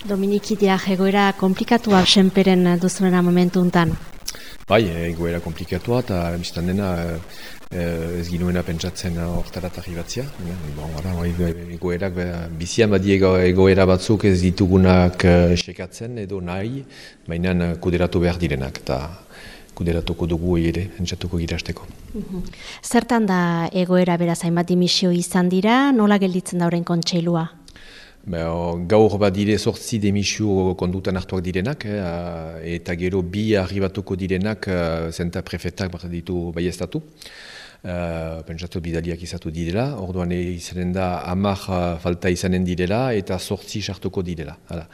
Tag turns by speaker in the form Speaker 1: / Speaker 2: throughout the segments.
Speaker 1: Dominiki diak egoera komplikatua senperen duzuena momentu untan?
Speaker 2: Bai, egoera komplikatua eta biztan dena ez ginuena pentsatzen hortarat arribatzia. Bon, bai, egoerak, bizian badi egoera batzuk ez ditugunak sekatzen edo nahi, baina kuderatu behar direnak eta kuderatuko dugu ere, entzatuko girasteko.
Speaker 1: Zertan da egoera beraz hainbat dimisio izan dira, nola gelditzen da horren kontseilua?
Speaker 2: Gaur bat dire sortzi demisio kondutan hartuak direnak, eh, eta gero bi arribatuko direnak eh, zenta prefetak bat ditu bai estatu. Uh, pentsatu bidaliak izatu direla, orduan izanen da amak falta izanen direla eta sortzi sartuko direla. Hala.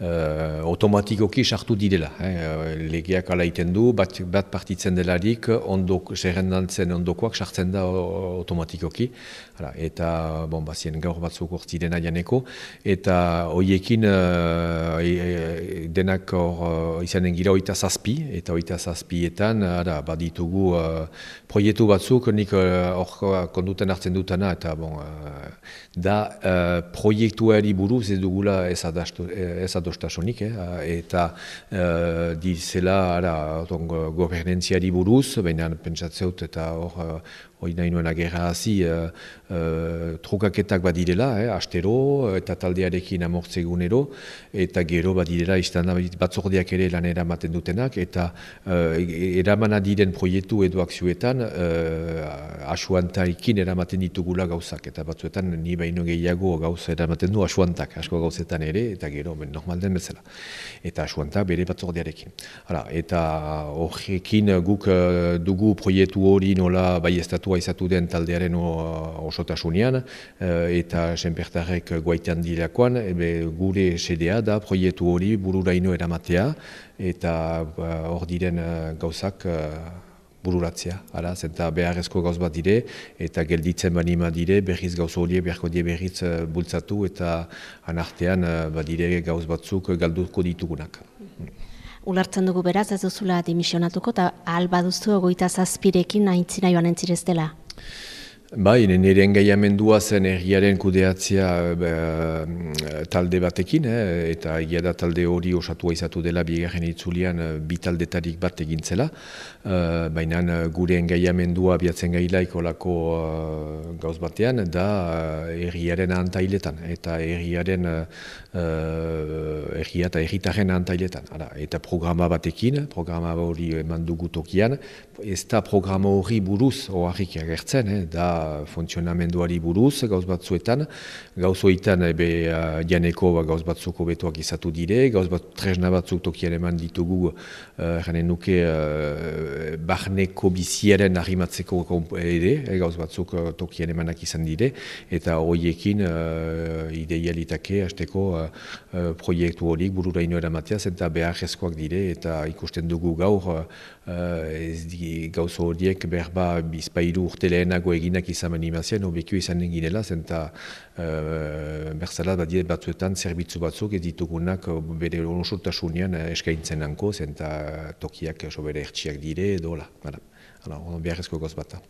Speaker 2: Uh, automatikoki sartu direla. Eh? Legeak ala iten du, bat, bat partitzen delarik, ondok, serrendantzen ondokoak sartzen da automatikoki. Hala. Eta bon, bazien gaur batzuk ortsidena janeko. Eta hoiekin uh, denak or, uh, izanen gira oita zazpi, eta oita zazpietan, baditugu uh, proietu batzuk nik eh, hor uh, konduten hartzen dutana, eta bon, uh, da uh, proiektuari buruz ez dugula ez, ez adostasunik, eh? eta uh, dizela ara, gobernentziari buruz, baina pentsatzeut eta hor hori nahi nuen agerra hazi, uh, uh, trukaketak badirela, eh, astero, eta taldearekin amortze egunero, eta gero badirela izan batzordiak ere lan eramaten dutenak, eta uh, eramana diren proiektu edo akzioetan, uh, asuantaikin eramaten ditugula gauzak, eta batzuetan ni baino gehiago gauza eramaten du asuantak, asko gauzetan ere, eta gero, ben, normal den bezala. Eta asuantak bere batzordiarekin. Hala, eta horrekin guk uh, dugu proiektu hori nola bai estatu izatu den taldearen osotasunean eh, eta senpertarrek guaitan dilakoan gure sedea da proiektu hori bururaino eramatea eta hor diren eh, gauzak eh, bururatzea, ara, zenta beharrezko gauz bat dire, eta gelditzen banima dire, berriz gauz horiek beharko die berriz bultzatu, eta anartean badire gauz batzuk galduko ditugunak.
Speaker 1: Ulartzen dugu beraz, ez duzula dimisionatuko, eta ahal baduzu egoita zazpirekin aintzina joan entzirez dela?
Speaker 2: Bai, nire engaiamendua zen erriaren kudeatzea talde batekin, eh, eta egia da talde hori osatua izatu dela bigarren itzulian eh, bi taldetarik bat egintzela. Uh, Baina gure engaiamendua biatzen gailaik olako uh, gauz batean, da erriaren antailetan, eta erriaren uh, erria eta erritaren antailetan. Ara, eta programa batekin, programa hori eman dugu tokian, ez da programa hori buruz, oharrik agertzen, eh, da funtzionamenduari buruz gauz batzuetan, gauz hoitan ebe uh, janeko ba, gauz batzuko betoak izatu dire, gauz bat tresna batzuk tokian eman ditugu uh, nuke uh, barneko biziaren arrimatzeko ere, eh, gauz batzuk uh, tokian emanak izan dire, eta horiekin uh, ideialitake hasteko uh, proiektu horiek bururaino eramateaz, eta behar dire, eta ikusten dugu gaur uh, ez di gauz horiek berba bizpairu urte lehenago eginak izan animazioan obekio izan ginela, zenta uh, berzala batzuetan zerbitzu batzuk ez ditugunak bere onosurtasunean eskaintzen nanko, zenta tokiak oso bere ertsiak dire edo la. Beharrezko goz bat